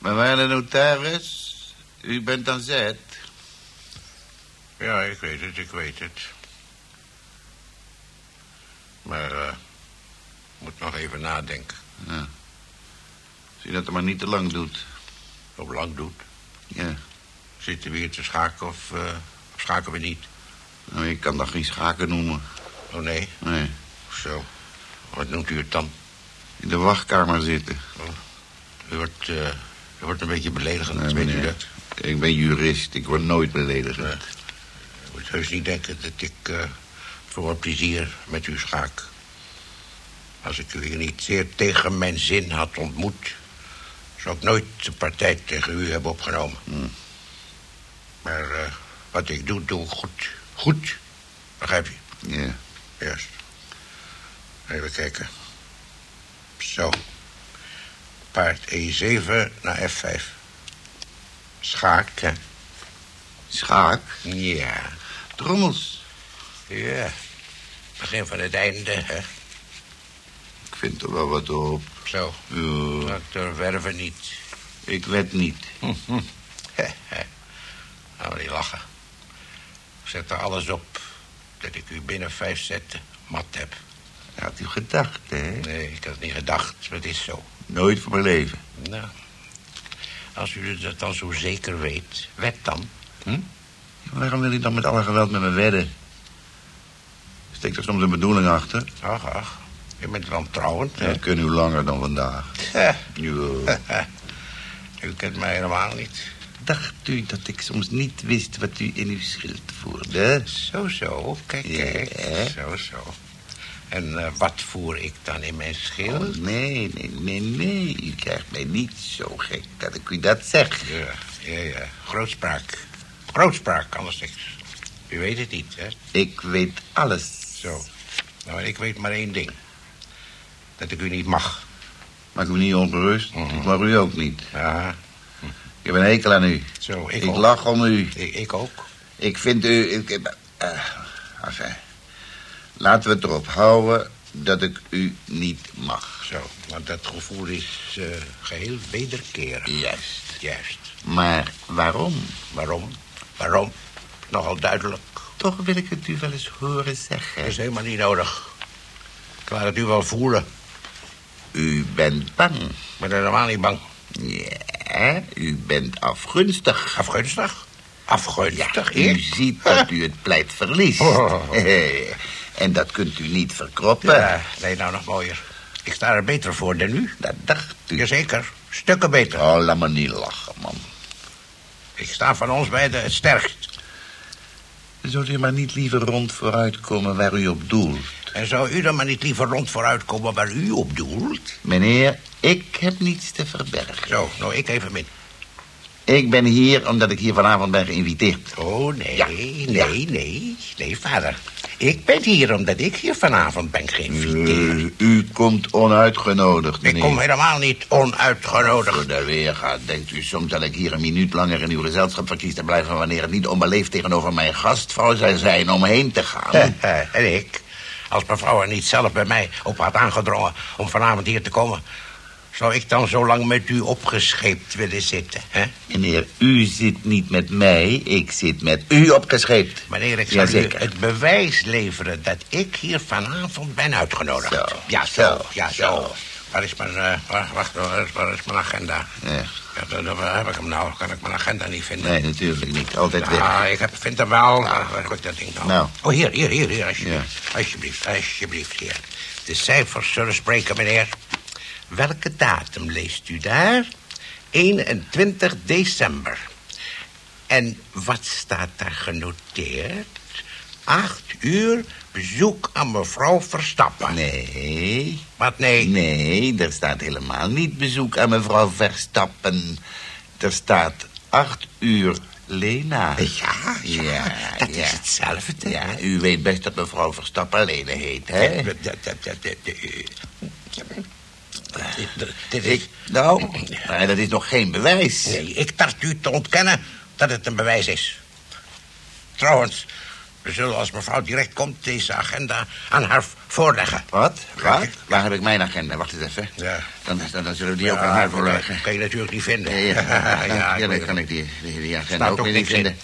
Maar waar de notaris? U bent aan zet. Ja, ik weet het, ik weet het. Maar, eh... moet nog even nadenken. Ja. Zie dat het maar niet te lang doet. Hoe lang doet. Ja. Zitten we hier te schaken of, eh, of schaken we niet? Nou, ik kan dat geen schaken noemen. Oh, nee? Nee. Zo. Wat noemt u het dan? In de wachtkamer zitten. U wordt, eh, u wordt een beetje beledigend, Nee, weet u dat? Ik ben jurist. Ik word nooit beledigd. Nee. U moet heus niet denken dat ik eh, voor wat plezier met u schaak. Als ik u hier niet zeer tegen mijn zin had ontmoet... zou ik nooit de partij tegen u hebben opgenomen. Hmm. Maar eh, wat ik doe, doe ik goed. Goed. Begrijp je? Ja. Juist. Even kijken. Zo. Paard E7 naar F5. Schaak, hè? Schaak? Ja. Trommels. Ja. Begin van het einde, hè? Ik vind er wel wat op. Zo. Ja, Dr. Werven niet. ik weet niet. Nou, niet lachen. Ik zet er alles op dat ik u binnen vijf zetten mat heb. Had u gedacht, hè? Nee, ik had niet gedacht, maar het is zo. Nooit van mijn leven. Nou, als u dat dan zo zeker weet, wet dan. Hm? Waarom wil u dan met alle geweld met me wedden? Steekt er soms een bedoeling achter? Ach, ach. U bent wantrouwend, hè? Dat kunnen u langer dan vandaag. Ja. Ja. U kent mij helemaal niet. Dacht u dat ik soms niet wist wat u in uw schild voerde? Zo, zo. Kijk, Ja. kijk. Zo, zo. En eh, wat voer ik dan in mijn schil? Oh, nee, nee, nee, nee. U krijgt mij niet zo gek dat ik u dat zeg. Ja, ja, ja. Grootspraak. Grootspraak, anders niks. U weet het niet, hè? Ik weet alles. Zo. Nou, ik weet maar één ding. Dat ik u niet mag. Maak u niet ongerust. Mhm. Ik mag u ook niet. Ja, Ik heb een hekel aan u. zo. Ik, Ik, ook. lach om u. Ik, ik ook. Ik vind u... Ik, eh, enfin. Laten we het erop houden dat ik u niet mag. Zo. Want dat gevoel is eh, geheel wederkerig. Juist. Juist. Maar waarom? Waarom? Waarom? Nogal duidelijk. Toch wil ik het u wel eens horen zeggen. Dat is helemaal niet nodig. Ik laat het u wel voelen. U bent bang. Ik ben helemaal niet bang. Ja, u bent afgunstig. Afgunstig? Afgunstig? u ik? ziet dat u het pleit verliest. Oh. en dat kunt u niet verkroppen. Ja, nee, nou nog mooier. Ik sta er beter voor dan u. Dat dacht u. Jazeker, stukken beter. Oh, laat me niet lachen, man. Ik sta van ons beiden het sterkst. Zou u maar niet liever rond vooruit komen waar u op doelt? En zou u dan maar niet liever rond vooruit komen waar u op doelt? Meneer, ik heb niets te verbergen. Zo, nou ik even min. Ik ben hier omdat ik hier vanavond ben geïnviteerd. Oh, nee, Ja, nee, nee. Nee, vader. Ik ben hier omdat ik hier vanavond ben geïnviteerd. U komt onuitgenodigd, ik meneer. kom helemaal niet onuitgenodigd. Voor de weerga denkt u soms dat ik hier een minuut langer in uw gezelschap verkies te blijven... wanneer het niet onbeleefd tegenover mijn gastvrouw zou zijn om heen te gaan. en ik, als mevrouw er niet zelf bij mij op had aangedrongen om vanavond hier te komen... zou ik dan zo lang met u opgescheept willen zitten, hè? Meneer, u zit niet met mij, ik zit met u opgescheept. Wanneer ik zal u het bewijs leveren dat ik hier vanavond ben uitgenodigd. Zo, ja, zo, zo, ja, zo. zo. Waar is mijn, waar- wacht, waar is, waar mijn agenda? Ja. Waar heb ik hem nou? Kan ik mijn agenda niet vinden? Nee, natuurlijk niet. Altijd weg. Ja, ik heb, vind hem wel. Waar, waar heb ik dat ding nou? Nou. Oh, hier, hier, hier, hier, alsjeblieft. Alsjeblieft, alsjeblieft, hier. De cijfers zullen spreken, meneer. Welke datum leest u daar? 21 december. En wat staat daar genoteerd? Acht uur bezoek aan mevrouw Verstappen. Nee, Wat nee? nee, er staat helemaal niet bezoek aan mevrouw Verstappen. Er staat acht uur Lena. Ja, ja, Ja, dat ja. is hetzelfde. Ja, u weet best dat mevrouw Verstappen Lena heet, hè? Dit- is... Ik, nou, dat is nog geen bewijs. Nee, ik tart u te ontkennen dat het een bewijs is. Trouwens, We zullen als mevrouw direct komt deze agenda aan haar voorleggen. Wat? Wat? Waar heb ik mijn agenda? Wacht eens even. Ja. Dan, dan, dan zullen we die ook aan haar voorleggen. Kan je natuurlijk niet vinden. Ja, ja, ja, dan kan ik die, die, die agenda Staat ook niet in.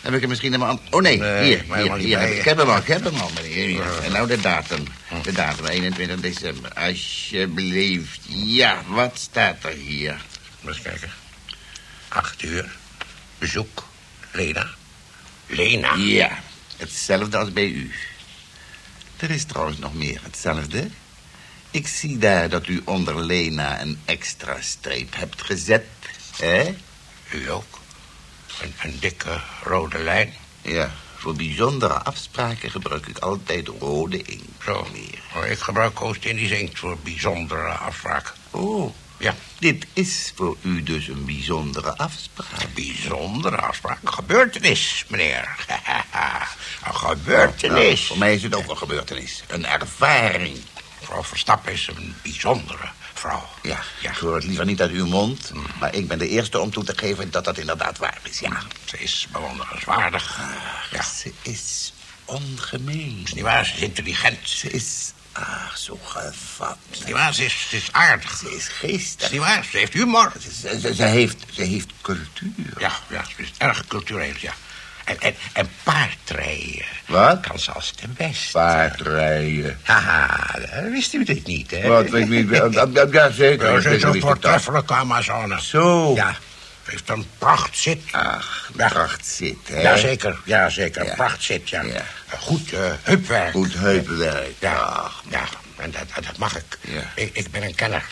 Heb ik hem misschien helemaal. Oh nee, Nee, hier, maar hier, hier. heb ik- heb hem al, ik heb hem al, meneer. Hier. En nou de datum. De datum, 21 december. Alsjeblieft. Ja, wat staat er hier? Eens kijken. Acht uur. Bezoek. Lena. Lena. Ja, hetzelfde als bij u. Er is trouwens nog meer hetzelfde. Ik zie daar dat u onder Lena een extra streep hebt gezet. hè? U ook. Een, een dikke rode lijn. Ja, voor bijzondere afspraken gebruik ik altijd rode inkt. Zo. meneer. Oh, ik gebruik Oost-Indisch inkt voor bijzondere afspraken. Oh, Ja. dit is voor u dus een bijzondere afspraak. Een bijzondere afspraak. Gebeurtenis, meneer. een gebeurtenis. Nou, voor mij is het ook een gebeurtenis. Een ervaring. Mevrouw Verstappen is een bijzondere vrouw. Ja, Ja. ik hoor het liever niet uit uw mond. Maar ik ben de eerste om toe te geven dat dat inderdaad waar is. Ja, Ze is bewonderenswaardig. Ja. ze is ongemeen. Is niet waar? Ze is intelligent. Ze is, ah, zo gevat. Is niet waar? Ze is, ze is aardig. Ze is Is geestig. niet waar? Ze heeft humor. Ze, ze, ze heeft, ze heeft cultuur. Ja, ja, ze is erg cultureel, ja. En, en, en paardrijden. Wat? Kan ze als ten beste. Paardrijden. Haha, dat wist u dit niet, hè? Wat, weet ik niet. Ja, zeker. Ze is een dat. voortreffelijke Amazone. Zo. Ja, heeft een prachtzit. Ach, Ja. pracht zit, hè? Jazeker, ja, zeker. Ja. Een prachtzit, ja. Ja. Goed eh, heupwerk. Goed heupenwerk. Ja, Ach, ja, en dat, dat mag ik. Ja. ik. Ik ben een kenner.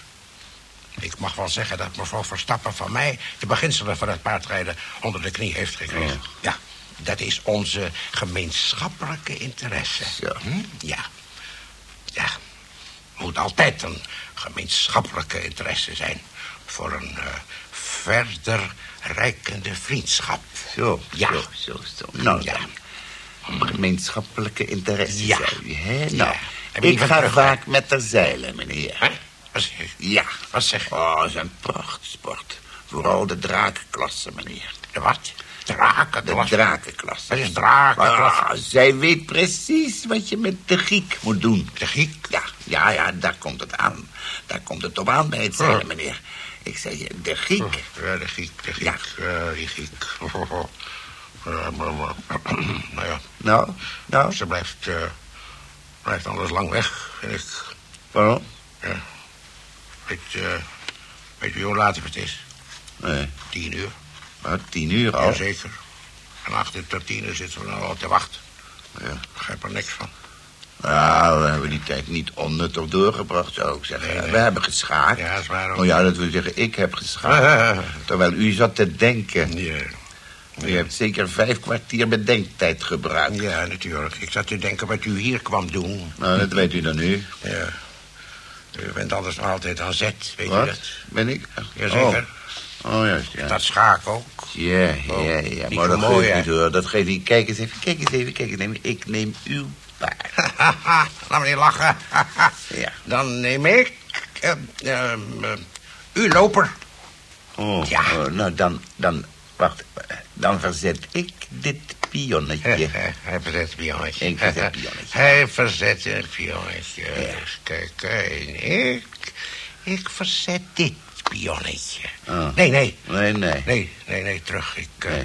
Ik mag wel zeggen dat mevrouw Verstappen van mij... de beginselen van het paardrijden onder de knie heeft gekregen. Ja, dat is onze gemeenschappelijke interesse. Zo. Hm? Ja. Ja. Moet altijd een gemeenschappelijke interesse zijn... voor een eh, verder rijkende vriendschap. Zo, Ja. zo, zo, zo. Nou, Ja. dan. Gemeenschappelijke interesse, Ja. u, hè? Ja. Nou, je ik ga terug, vaak met de zeilen, meneer. Hè? Wat zeg je? Ja. Wat zeg je? Oh, dat is een prachtsport. Vooral de drakenklasse, meneer. De wat? Drakenklasse. De drakenklasse. Wat is drakenklasse? Ah, zij weet precies wat je met de giek moet doen. De Griek? Ja, ja, ja, daar komt het aan. Daar komt het op aan bij het zeilen, Oh. meneer. Ik zei je, de giek. Ja, de Griek, de Griek. Ja. Ja, die Griek. Ja, maar, maar, nou ja, Nou, nou, ze blijft, eh, blijft anders lang weg, vind ik. waarom? Ja. Weet, eh, weet u hoe laat het is? Nee, Tien uur. Tien uur al. Jazeker. En achter tot tien uur zitten we nou al te wachten. Ja. Ik begrijp er niks van. Nou, we hebben die tijd niet onnuttig doorgebracht, zou ik zeggen. Nee, nee. We hebben geschaakt. Ja, dat is waar ook. Oh ja, dat wil zeggen, ik heb geschaakt. Terwijl u zat te denken. Ja. U hebt zeker vijf kwartier bedenktijd gebruikt. ja, natuurlijk. Ik zat te denken wat u hier kwam doen. Nou, dat weet u dan nu. Ja. U bent anders nog altijd aan zet, weet u Wat? dat? Ben ik? Jazeker. Oh, oh juist, ja. Dat schaak ook. Ja, Oh, ja, ja. Maar dat mooi, geeft niet hoor. Dat geeft niet. Kijk eens even, kijk eens even, kijk eens even. Ik neem uw paard. Laat me niet lachen. Ja. Dan neem ik... eh, eh, eh, uw loper. Oh, Ja. oh, nou, dan, dan, wacht. Dan verzet ik dit pionnetje. Hij verzet pionnetje. Ik verzet pionnetje. Hij verzet een pionnetje. Eens kijken. En ik... Ik verzet dit pionnetje. Oh. Nee, nee. Nee, nee. Nee, nee, nee, terug. Ik, eh,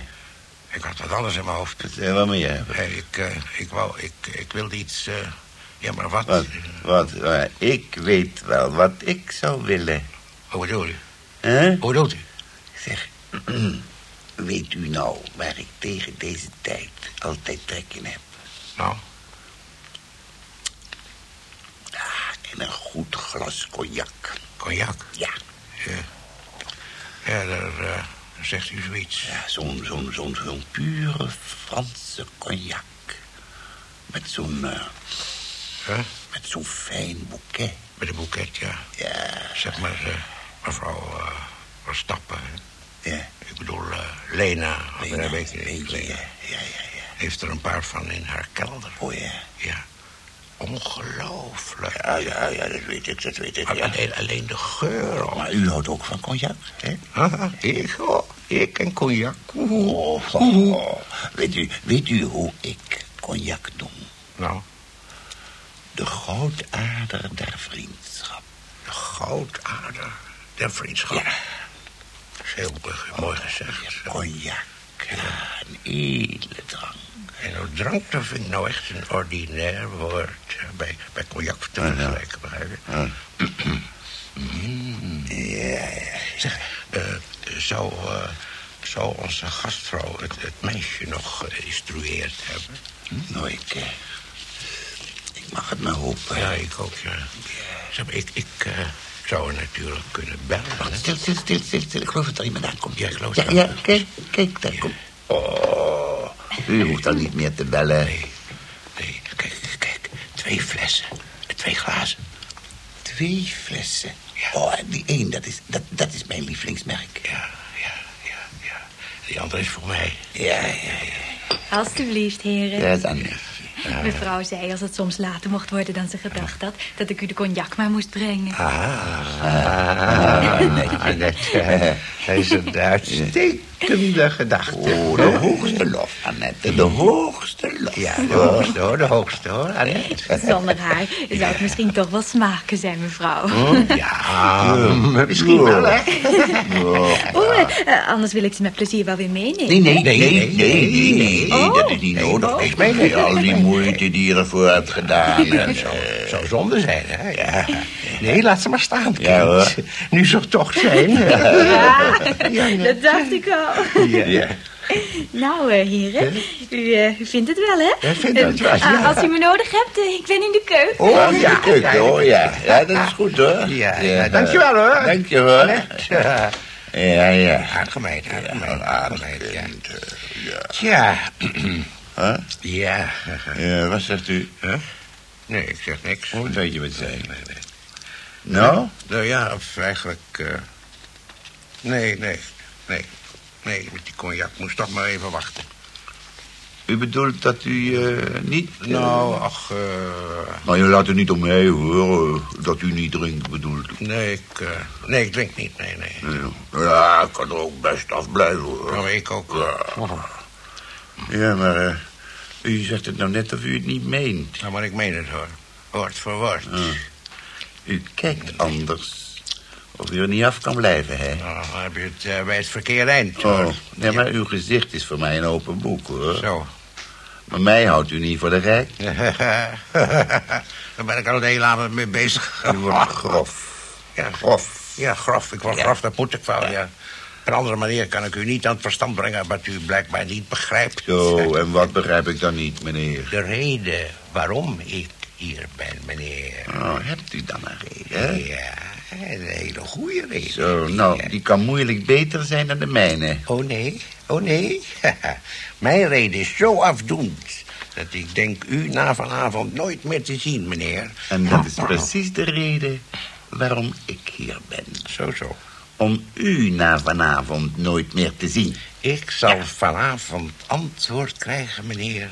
ik had wat anders in mijn hoofd. Vertel wat moet je hebben. Ik, eh, ik wou... Ik, ik wilde iets... eh, ja, maar wat? Wat? Ik weet wel wat ik zou willen. Hoe bedoel u? Hoe doet u? Zeg, weet u nou waar ik tegen deze tijd altijd trek in heb? Nou, Ah, in een goed glas cognac. cognac. Ja, Ja, ja daar, eh, zegt u zoiets. ja zo'n zo'n zo'n zo'n pure Franse cognac. Met zo'n eh, Huh? met zo'n fijn bouquet. Met een boeket, ja. Ja, Zeg maar, eh, mevrouw uh, Verstappen. ja. Ik bedoel, Lena. Lena, eh, weet je, weet je, Lena. ja, ja, ja. Heeft er een paar van in haar kelder. Oh ja. Ja. Ongelooflijk. Ja, ja, ja, dat weet ik, dat weet ik, ja. Alleen, alleen de geur. al. Maar u houdt ook van cognac, hè? Ik, oh, ik en cognac. Oh, oh. Weet, u, weet u hoe ik cognac doen. Nou, De goudader der vriendschap. de goudader der vriendschap. Ja. Dat is heel eh, mooi gezegd. Cognac, ja, een edele drank. En nou, drank, dat vind ik nou echt een ordinair woord. eh, Bij, bij cognac te vergelijken, begrijp je? Ja. Zeg, eh, zou, eh, zou onze gastvrouw het, het meisje nog geïnstrueerd hebben? Nou, ik, ik mag het maar hopen. Ja, ik ook, ja. Zeg, maar, ik, ik zou natuurlijk kunnen bellen. Wacht, stil, stil, stil, stil, stil. Ik geloof dat er iemand aankomt. Ja, ik geloof ja, ja, kijk, kijk, daar komt... Oh, u hoeft dan niet meer te bellen. Nee, nee, kijk, kijk. Twee flessen, twee glazen. Twee flessen. Ja. Oh, en die één, dat is, dat, dat is mijn lievelingsmerk. Ja, ja, ja, ja. Die andere is voor mij. Ja, ja, ja. Alsjeblieft, heren. Ja, dan... Mevrouw zei als het soms later mocht worden dan ze gedacht had... dat ik u de cognac maar moest brengen. Ah, Annette. Dat is een uitstekende gedachte. Oh, de hoogste lof, Annette. De hoogste lof. Ja, de hoogste hoor, de hoogste hoor, Annette. Zonder haar zou het misschien toch wel smaken zijn, mevrouw. Ja, misschien wel, hè? Oh, eh, anders wil ik ze met plezier wel weer meenemen. Nee, nee, nee, Nee, nee, nee, nee, nee, nee, Oh. dat is niet nodig. Oh. Ik meen al die moeite die je ervoor hebt gedaan. Dat En, zou, zou zonde zijn, hè? Ja. Nee, laat ze maar staan, kind. Ja, hoor. Nu zou het toch zijn. Ja, dat dacht ik al. Ja. ja. Nou, eh, heren, u, eh, u vindt het wel, hè? Ja, ik vind het wel, Eh, ja. Als u me nodig hebt, eh, ik ben in de keuken. Oh, ja, ja, keuken, ja, hoor, ja. Ja, dat is goed, hoor. Ja, ja, dankjewel, hoor. Dank je, hoor. Ja. Ja, ja. Aardige meid, aardige meid, Een aardige aardig meid, ja. eh. Tja, Huh? ja. Ja, wat zegt u? Huh? Nee, ik zeg niks. Hoe weet je wat zei? Nee, nee. Nou? Nou ja, of eigenlijk... eh, nee, nee, nee. Nee, met die cognac moest toch maar even wachten. U bedoelt dat u eh, niet... eh, Nou, ach, eh, Maar je laat het niet om mij horen dat u niet drinkt, bedoelt u? nee, ik, nee, ik drink niet, nee, nee. Ja, Ja, ik kan er ook best afblijven, hoor. Nou, ik ook. Ja, maar u zegt het nou net of u het niet meent. Nou, maar ik meen het, hoor. Woord voor woord. U kijkt anders. Of u er niet af kan blijven, hè? Nou, dan heb je het eh, bij het verkeerde eind, hoor. Oh, ja, maar uw gezicht is voor mij een open boek, hoor. Zo. Maar mij houdt u niet voor de gek. Daar ben ik al de hele avond mee bezig. U wordt grof. Ja, Grof. Ja, grof. Ik word Ja. grof, dat moet ik wel, ja. Op een andere manier kan ik u niet aan het verstand brengen... wat u blijkbaar niet begrijpt. Zo, en wat begrijp ik dan niet, meneer? De reden waarom ik hier ben, meneer. Oh, hebt u dan een reden? Ja, een hele goede reden. Zo, nou, die kan moeilijk beter zijn dan de mijne. Oh nee, oh nee. Mijn reden is zo afdoend... dat ik denk u na vanavond nooit meer te zien, meneer. En dat is precies de reden waarom ik hier ben. Zo, zo. Om u na vanavond nooit meer te zien. Ik zal vanavond antwoord krijgen, meneer...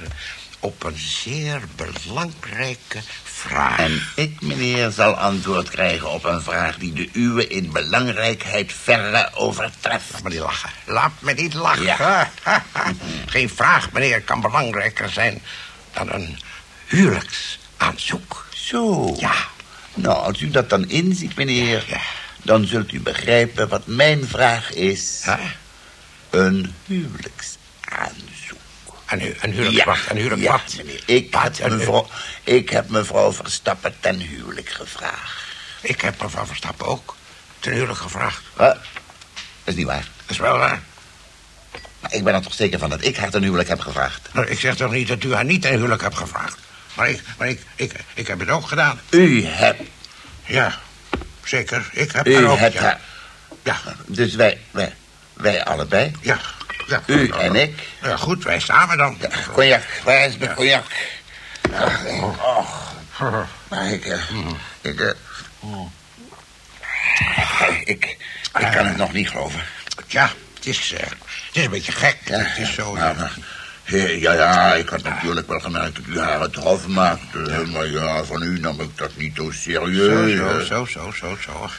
op een zeer belangrijke vraag. En ik, meneer, zal antwoord krijgen op een vraag die de uwe in belangrijkheid verre overtreft. Laat me niet lachen. Laat me niet lachen. Ja. Geen vraag, meneer, kan belangrijker zijn dan een huwelijksaanzoek. Zo. Ja. Nou, als u dat dan inziet, meneer, Ja. dan zult u begrijpen wat mijn vraag is. Een huwelijksaanzoek. Een, hu een huwelijksbad, een huwelijksbad. Ja, meneer. Ik Wat, heb, een- mevrouw, ik heb mevrouw Verstappen ten huwelijk gevraagd. Ik heb mevrouw Verstappen ook ten huwelijk gevraagd. Wat? Dat is niet waar. Dat is wel waar. Maar ik ben er toch zeker van dat ik haar ten huwelijk heb gevraagd. Nou, ik zeg toch niet dat u haar niet ten huwelijk hebt gevraagd. Maar ik, maar ik, ik, ik heb het ook gedaan. U hebt, Ja, zeker. Ik heb u haar ook. hebt ja. haar. Ja, Dus wij, wij, wij allebei. ja. Ja. U en ik. Ja, goed, wij samen dan. Ja, cognac, waar is mijn cognac? Ach, och, maar ik, eh, ik, eh, ik, ik kan het nog niet geloven. Ja, het is, eh, het is een beetje gek. Ja, het is zo... maar- ja, ja, ik had natuurlijk wel gemerkt dat u haar het hof maakte. Maar ja, van u nam ik dat niet zo serieus. zo, zo, zo, zo, zo.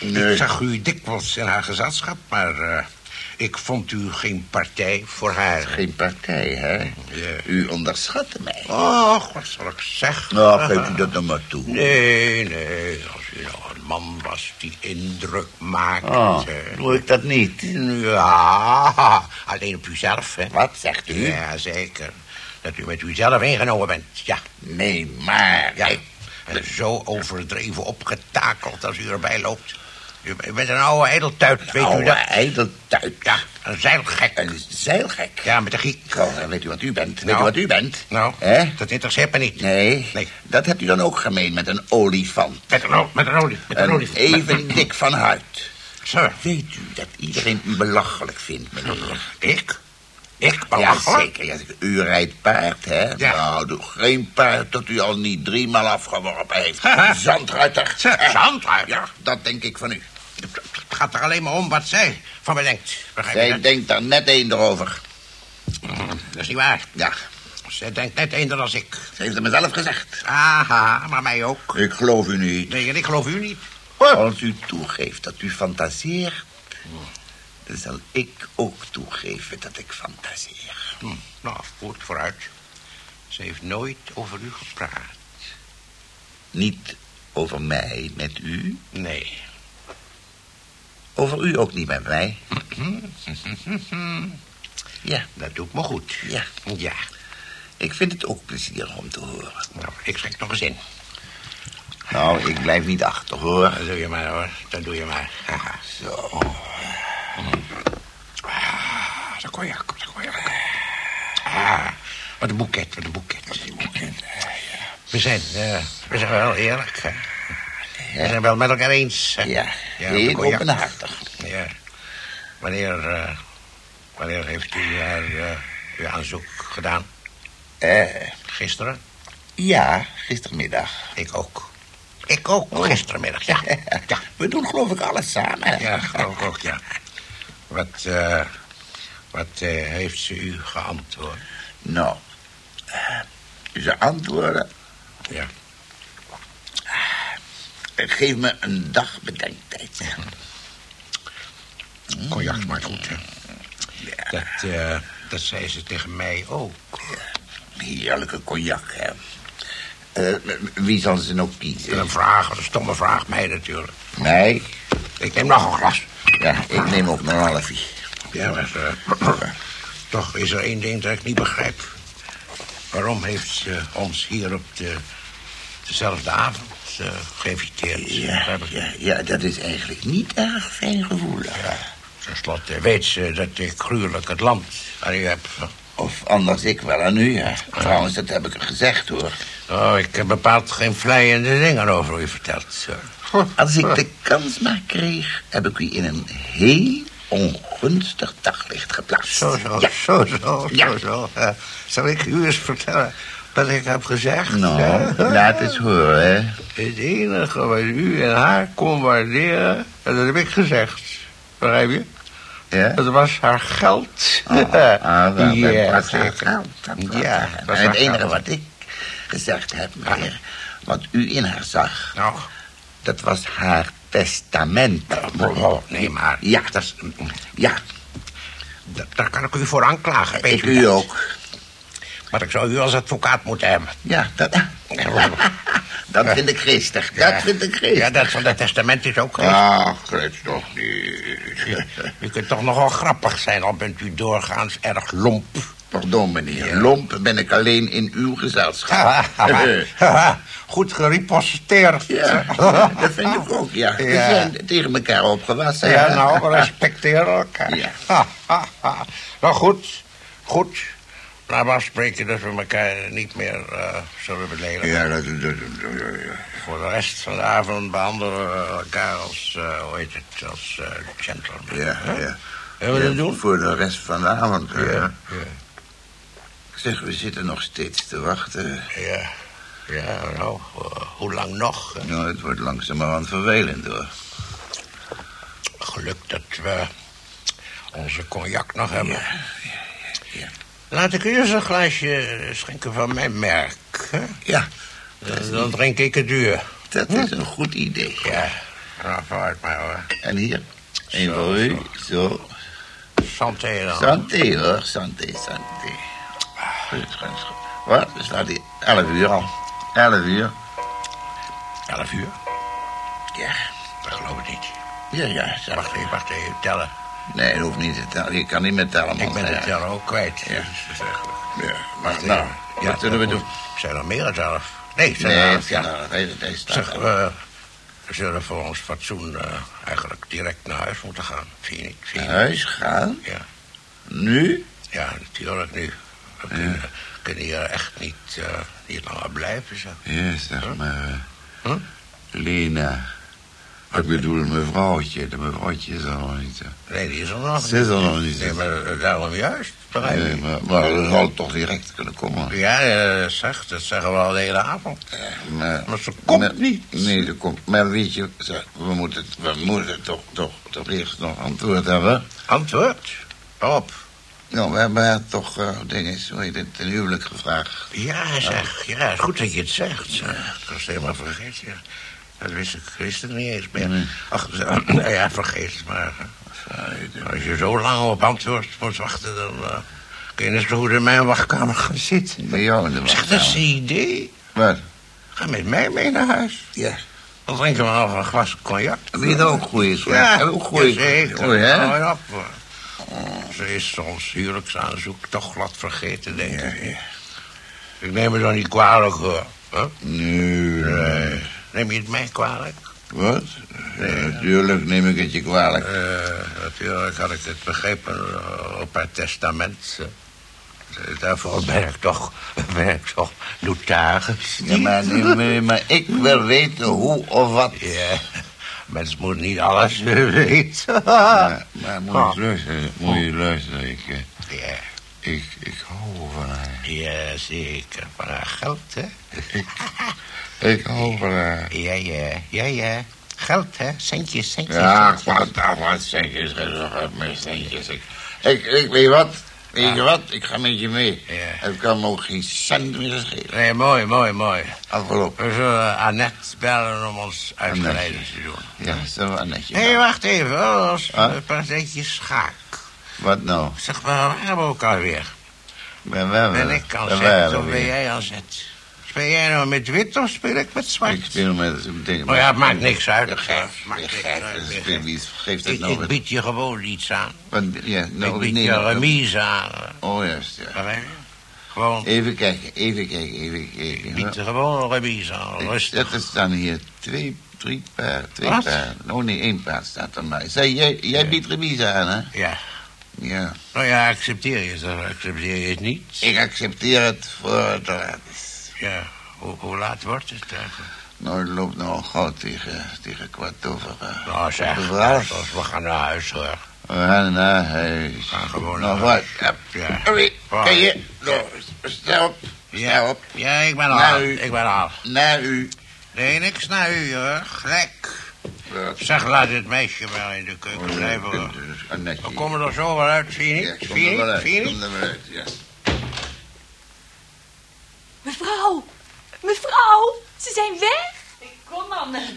Nee. Ik zag u dikwijls in haar gezelschap, maar eh, ik vond u geen partij voor haar. Geen partij, hè? Ja. U onderschatte mij. Och, wat zal ik zeggen? Nou, geef u dat dan maar toe. Nee, nee, als u nou een man was die indruk maakt. Oh, doe ik dat niet? Ja, alleen op uzelf, hè? Wat zegt u? Ja, zeker. Dat u met uzelf ingenomen bent, ja. Nee, maar... Ja, en zo overdreven opgetakeld als u erbij loopt. U bent een oude ijdeltuit, weet oude u dat? ijdeltuit. Ja, een zeilgek. Een zeilgek. Ja, met de giek. Oh, weet u wat u bent? Weet Nou. u wat u bent? Nou, Hè? dat interesseert me niet. Nee, Nee. dat hebt u dan ook gemeen met een olifant. Met een, met een olie. Met een, Een olie. even dik van huid. Sir, Weet u dat iedereen u belachelijk vindt, meneer? ik? Ik Ja, belachelijk? zeker. Ja, u rijdt paard, hè? Ja. Nou, doe geen paard dat u al niet driemaal afgeworpen heeft. Zandruiter. Zandruiter? Ja, dat denk ik van u. Het gaat er alleen maar om wat zij van me denkt. Zij denkt daar net één erover. Dat is niet waar. Ja, Zij denkt net eender als ik. ze heeft het mezelf gezegd. Aha, maar mij ook. Ik geloof u niet. Nee, en ik geloof u niet. Als u toegeeft dat u fantaseert... zal ik ook toegeven dat ik fantaseer. Hm, nou, goed, vooruit. Ze heeft nooit over u gepraat. Niet over mij met u. Nee. Over u ook niet met mij. Ja, Dat doet me goed. ja. Ja. Ik vind het ook plezierig om te horen. Nou, ik schenk nog eens in. Nou, ik blijf niet achter, hoor. Dat doe je maar, hoor. Dat doe je maar. Zo. Ah, dat cognac, dat cognac. Ah, wat een boeket, wat een boeket. We zijn, eh, we zijn wel eerlijk. hè. We zijn wel met elkaar eens. hè. Ja, de heel openhartig. Ja. Wanneer, eh, wanneer heeft u haar, eh, uw aanzoek gedaan? Eh, Gisteren? ja, gistermiddag. Ik ook. Ik ook, Oh. gistermiddag, ja. Ja, We doen geloof ik alles samen. ja geloof ik ook, ja. Wat, eh, wat eh, heeft ze u geantwoord? Nou, eh, ze antwoorden... Ja. Geef me een dag bedenktijd. Cognac smaakt goed, hè? Dat, dat zei ze tegen mij ook. Heerlijke cognac, hè. Wie zal ze nog kiezen? Een vraag, een stomme vraag, mij natuurlijk. Mij? Ik neem nog een glas. Ja, ik neem ook een halfje. Ja, maar eh, toch is er één ding dat ik niet begrijp. Waarom heeft ze ons hier op de, dezelfde avond geïnviteerd? Ja, ja, ja, dat is eigenlijk niet erg fijn gevoelig. Ten slotte weet ze dat ik gruwelijk het land aan u heb. Of anders ik wel aan u, ja. Trouwens, dat heb ik gezegd, hoor. Oh, ik heb bepaald geen vleiende dingen over u verteld, sir. Als ik de kans maar kreeg, heb ik u in een heel ongunstig daglicht geplaatst. Zo, zo, Ja. zo, zo, Ja. zo, zo. Eh, zal ik u eens vertellen wat ik heb gezegd? Nou, hè? laat eens horen, hè. Het enige wat u en haar kon waarderen, en dat heb ik gezegd. Begrijp je? Ja? Dat was haar geld. Ah, ah, wel, ja, dat was haar geld, dat was Ja, haar- dat was En het enige geld. wat ik gezegd heb, meneer... wat u in haar zag, Nou, dat was haar testament. oh, nee, maar... Ja. Dat is, Ja, da- daar kan ik u voor aanklagen, weet ik u u dat? ook. Maar ik zou u als advocaat moeten hebben. Ja, dat, dat vind ik geestig. Dat vind ik geestig. Ja, dat van het testament is ook geweest. Ah, geest toch niet. U kunt toch nogal grappig zijn, al bent u doorgaans erg lomp. Pardon, meneer. Lomp ben ik alleen in uw gezelschap. Goed geriposteerd. ja, dat vind ik ook, ja. We Ja. zijn tegen elkaar opgewassen. Ja, nou, we respecteren elkaar. Ja. nou, goed. Goed. Laten we afspreken dat we elkaar niet meer eh, zullen beledigen. Ja, dat, dat, dat- ja. Voor de rest van de avond behandelen we elkaar als, eh, hoe heet het, als eh, gentleman. Ja, ja. Zullen we Ja, dat doen? Voor de rest van de avond. Ja. ja. Zeg, we zitten nog steeds te wachten. Ja, ja nou, eh, hoe lang nog? Nou, het wordt langzamerhand vervelend, hoor. Geluk dat we onze cognac nog hebben. Ja, ja. Laat ik u eens een glaasje schenken van mijn merk. Hè? Ja, Dan, dan drink ik het duur. dat is een goed idee. Ja, nou, vooruit maar hoor. En hier, een Zo, voor u. Zo. santé dan. Santé hoor, santé, santé. Wat? We staan hier 11 uur al. 11 uur. Elf uur? Ja. Dat geloof ik niet. Ja, ja. Zeg. Wacht even, wacht even, tellen. Nee, dat hoeft niet te tellen. Je kan niet meer tellen, man. Ik ben de Ja. teller ook kwijt. Ja. Is verschrikkelijk. Ja, maar Wacht nou, even. wat zullen we doen? Zijn er meer dan elf? Nee, zijn er Nee, elf, ja. ja. deze, deze staat Zeg, er. we, zullen voor ons fatsoen eh, eigenlijk direct naar huis moeten gaan. Vind je niet? Vind je Naar huis gaan? Ja. Nu? ja, natuurlijk nu. We kunnen, hier echt niet, eh, niet langer blijven. Zo. Ja, zeg maar. eh, Huh? Lena. Ik bedoel, mevrouwtje. De mevrouwtje is er nog niet. hè. Nee, die is er nog Ze is er nog niet. Nee, maar eh, daarom juist. begrijp? Nee, maar, maar ze zal toch direct kunnen komen. Ja, eh, zeg, dat zeggen we al de hele avond. Maar, Maar ze komt maar- niet. Nee, ze komt. Maar weet je, zeg, we moeten, we moeten toch, toch, toch eerst nog antwoord hebben. Antwoord? Op. Nou, we hebben haar toch uh, dingen, hoe heet het, ten huwelijk gevraagd. Ja, zeg. Ja, goed dat je het zegt. Zeg. Dat was helemaal vergeten. Ja. Dat wist ik, wist ik niet eens meer. Nee. Ach, nou ja, vergeet het maar. Als je zo lang op antwoord moet wachten, dan eh, kun je zo goed in mijn wachtkamer gaan zitten. Bij jou in de Zeg, dat is wachtkamer. een idee. Wat? Ga met mij mee naar huis. Ja. Dan drinken we nog een glas cognac. Weet je ook goeie Ja, ook goeie. zeker. Goeie, hè? Ja, Ze is ons huwelijksaanzoek toch glad vergeten, denk ik. Ik neem het dan niet kwalijk, hoor. Huh? Nee, nee. Neem je het mij kwalijk? Wat? Ja, natuurlijk neem ik het je kwalijk. Eh, natuurlijk had ik het begrepen eh, op haar testament. eh. Daarvoor ben ik toch, ben ik toch notaris. Ja, maar, nee, maar ik wil weten hoe of wat. Ja, mens moet niet alles weten. Maar, maar moet Ah. je luisteren, moet je luisteren. Ik, eh, Ja, ik, ik hou van haar. ja, zeker. Van haar geld, hè? Ik hou van haar. Ja, ja, ja, ja. Geld, hè? Centjes, centjes. Ja, centjes. wat, wat, wat centjes, meer centjes. Ik, ik, ik weet wat, weet je wat, ik ga met je mee. Ja. Het kan me ook geen cent meer schelen. Nee, mooi, mooi, mooi. Afgelopen. We zullen Annette bellen om ons uitgeleiden te doen. Ja, zo Annetje. Hé, hey, wacht even, hoor. Als Huh? een partijtje schaak. Wat nou? Zeg maar, waar hebben we ook alweer? Ben, ben, Ben ik ben zet of ben weer. jij aan zet? Speel jij nou met wit of speel ik met zwart? Ik speel met ding. Oh ja, het maakt niks uit. Ja, Geef, maakt niks gek, uit. wie- wie geeft het Ik, nou? ik bied je gewoon iets aan. wat- ja, nou, ik bied nee, je nou, remise aan. Oh, juist, ja. Gewoon, Even kijken, even kijken, even kijken. ik bied je gewoon een remise aan. Ik- Rustig. Er staan hier twee, drie paarden, twee Wat? paarden. Oh nee, één paard staat er maar. Zeg, jij, jij biedt remise aan, hè? Ja. Ja. Nou ja, accepteer je het accepteer je het niet? Ik accepteer het voor het is. Ja. Hoe, hoe laat wordt het eigenlijk? Nou, het loopt nou gauw tegen, tegen kwart over. eh, Nou zeg, dus we gaan naar huis hoor. We gaan naar huis. gaan gewoon nou, naar wat? huis. Ja. Ja. Oké, Waar? kan je? Nou, stel op. Stel op. Ja, ik ben al. Ik ben al. Naar u. Nee, niks naar u hoor. Gelijk. Wat? Zeg, laat dit meisje wel in de keuken blijven hoor. Annetje. We komen er zo wel uit, zie je Ja, niet? Zie je er wel niet? uit. Zie je niet? er wel uit, ja. Mevrouw, mevrouw, ze zijn weg. Ik kon al net.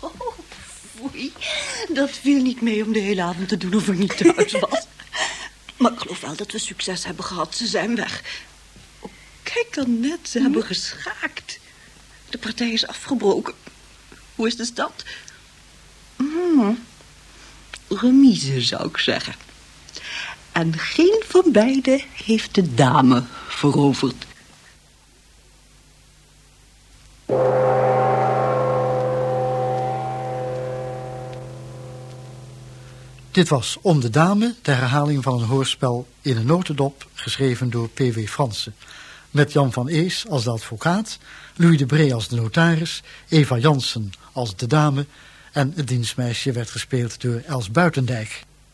Oh, foei. Dat viel niet mee om de hele avond te doen of ik niet thuis was. Maar ik geloof wel dat we succes hebben gehad. Ze zijn weg. Oh, kijk dan net, ze hebben geschaakt. De partij is afgebroken. Hoe is de stad? Hmm. Remise, zou ik zeggen. En geen van beiden heeft de dame veroverd. Dit was Om de Dame, de herhaling van een hoorspel in een notendop, geschreven door P.W. Fransen. Met Jan van Ees als de advocaat, Louis de Bree als de notaris, Eva Jansen als de dame en het dienstmeisje werd gespeeld door Els Buitendijk.